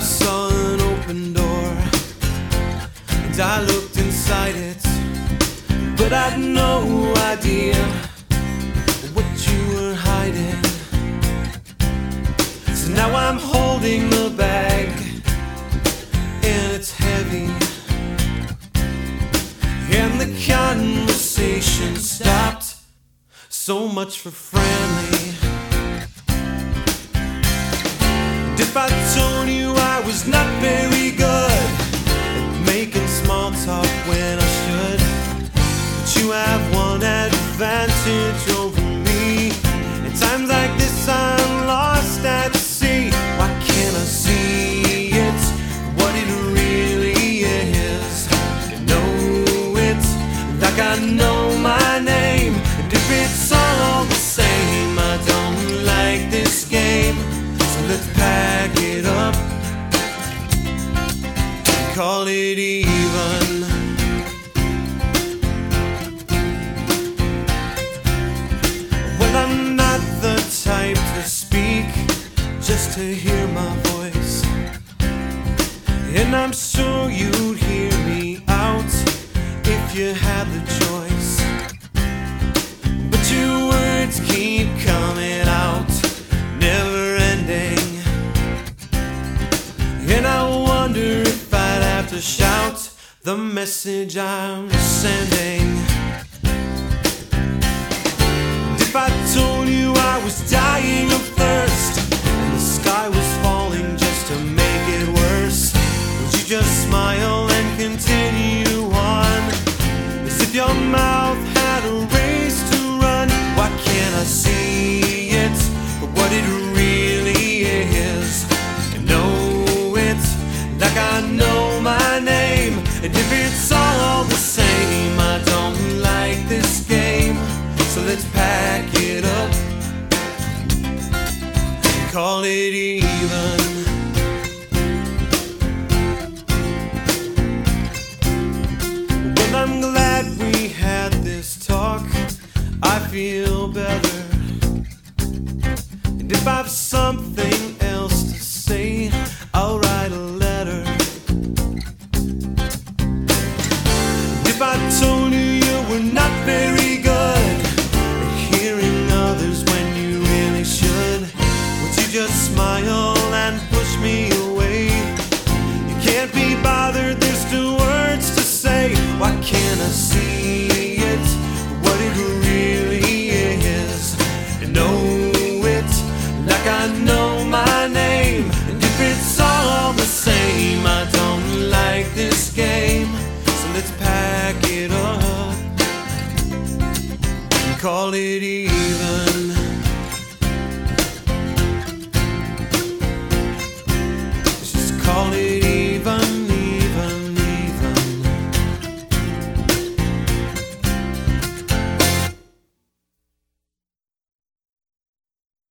saw an open door, and I looked inside it, but I had no idea what you were hiding. So now I'm holding the bag, and it's heavy. And the conversation stopped. So much for friendly. If I told very good. At making small talk when I should, but you have call it even. Well, I'm not the type to speak just to hear my voice. And I'm sure you'd hear me out if you had the to shout the message I'm sending. And if I told you I was dying of thirst and the sky was falling just to make it worse, would you just smile and continue on as if your mouth call it even. Smile and push me away? You can't be bothered, there's still words to say. Why can't I see it? What it really is? And know it like I know my name. And if it's all the same, I don't like this game. So let's pack it up and call it even.